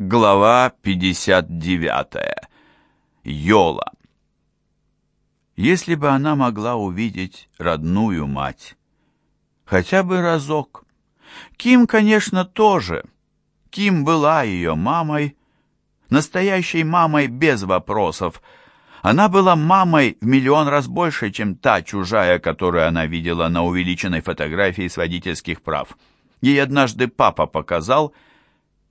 Глава 59. Йола. Если бы она могла увидеть родную мать, хотя бы разок. Ким, конечно, тоже. Ким была ее мамой, настоящей мамой без вопросов. Она была мамой в миллион раз больше, чем та чужая, которую она видела на увеличенной фотографии с водительских прав. Ей однажды папа показал,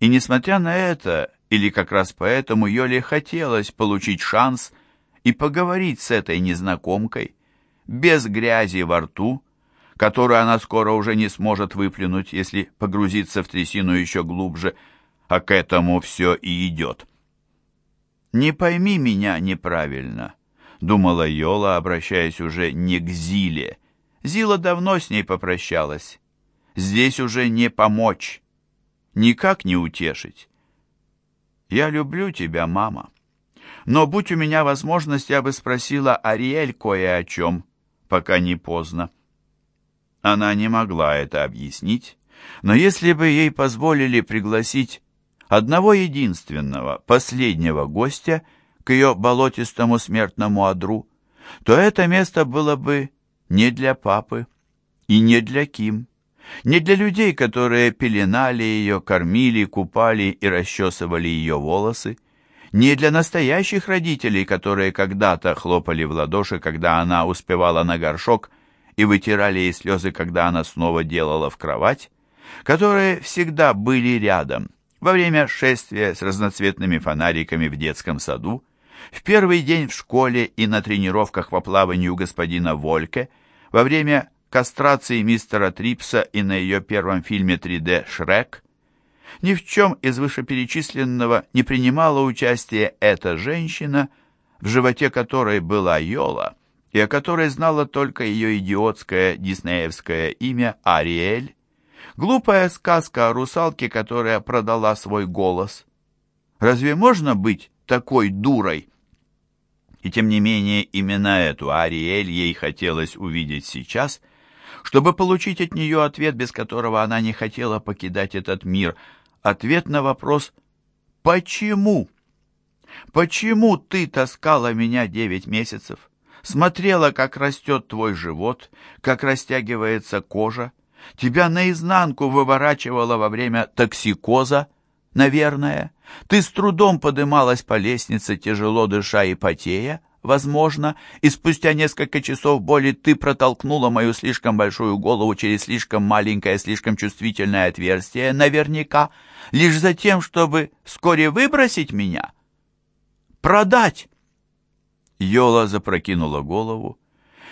и несмотря на это, или как раз поэтому, Йоле хотелось получить шанс и поговорить с этой незнакомкой, без грязи во рту, которую она скоро уже не сможет выплюнуть, если погрузиться в трясину еще глубже, а к этому все и идет. «Не пойми меня неправильно», — думала Йола, обращаясь уже не к Зиле. Зила давно с ней попрощалась. «Здесь уже не помочь» никак не утешить. «Я люблю тебя, мама. Но будь у меня возможность, я бы спросила Ариэль кое о чем, пока не поздно». Она не могла это объяснить, но если бы ей позволили пригласить одного единственного, последнего гостя к ее болотистому смертному одру, то это место было бы не для папы и не для Ким. Не для людей, которые пеленали ее, кормили, купали и расчесывали ее волосы. Не для настоящих родителей, которые когда-то хлопали в ладоши, когда она успевала на горшок, и вытирали ей слезы, когда она снова делала в кровать, которые всегда были рядом во время шествия с разноцветными фонариками в детском саду, в первый день в школе и на тренировках по плаванию господина Вольке, во время кастрации мистера Трипса и на ее первом фильме 3D «Шрек», ни в чем из вышеперечисленного не принимала участия эта женщина, в животе которой была Йола, и о которой знала только ее идиотское диснеевское имя Ариэль, глупая сказка о русалке, которая продала свой голос. Разве можно быть такой дурой? И тем не менее именно эту Ариэль ей хотелось увидеть сейчас – чтобы получить от нее ответ, без которого она не хотела покидать этот мир. Ответ на вопрос «Почему?» «Почему ты таскала меня девять месяцев? Смотрела, как растет твой живот, как растягивается кожа, тебя наизнанку выворачивала во время токсикоза, наверное. Ты с трудом подымалась по лестнице, тяжело дыша и потея, возможно, и спустя несколько часов боли ты протолкнула мою слишком большую голову через слишком маленькое, слишком чувствительное отверстие, наверняка, лишь за тем, чтобы вскоре выбросить меня? Продать!» Йола запрокинула голову.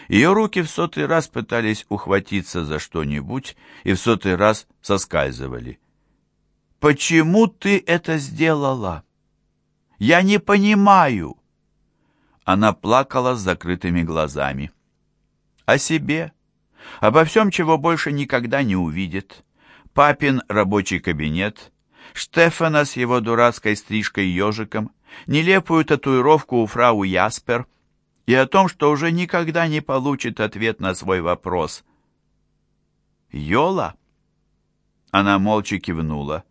Ее руки в сотый раз пытались ухватиться за что-нибудь и в сотый раз соскальзывали. «Почему ты это сделала? Я не понимаю!» Она плакала с закрытыми глазами. О себе, обо всем, чего больше никогда не увидит. Папин рабочий кабинет, Штефана с его дурацкой стрижкой-ежиком, нелепую татуировку у фрау Яспер и о том, что уже никогда не получит ответ на свой вопрос. «Йола?» Она молча кивнула.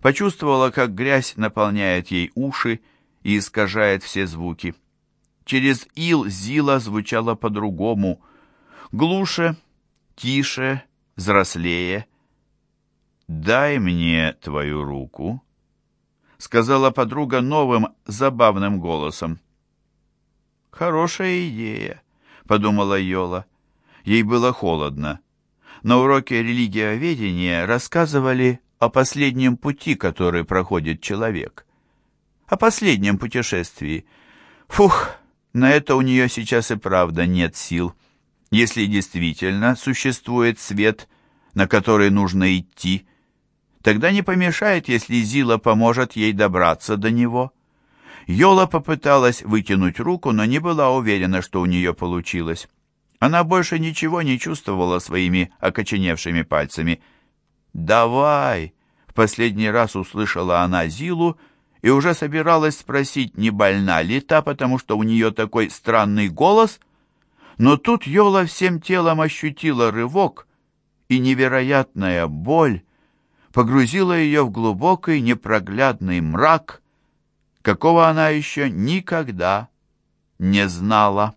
Почувствовала, как грязь наполняет ей уши и искажает все звуки. Через ил Зила звучала по-другому, глуше, тише, взрослее. «Дай мне твою руку», — сказала подруга новым, забавным голосом. «Хорошая идея», — подумала Йола. Ей было холодно. На уроке религиоведения рассказывали о последнем пути, который проходит человек. О последнем путешествии. Фух, на это у нее сейчас и правда нет сил. Если действительно существует свет, на который нужно идти, тогда не помешает, если Зила поможет ей добраться до него. Йола попыталась вытянуть руку, но не была уверена, что у нее получилось. Она больше ничего не чувствовала своими окоченевшими пальцами. «Давай!» — в последний раз услышала она Зилу, — и уже собиралась спросить, не больна ли та, потому что у нее такой странный голос, но тут Йола всем телом ощутила рывок, и невероятная боль погрузило ее в глубокий непроглядный мрак, какого она еще никогда не знала.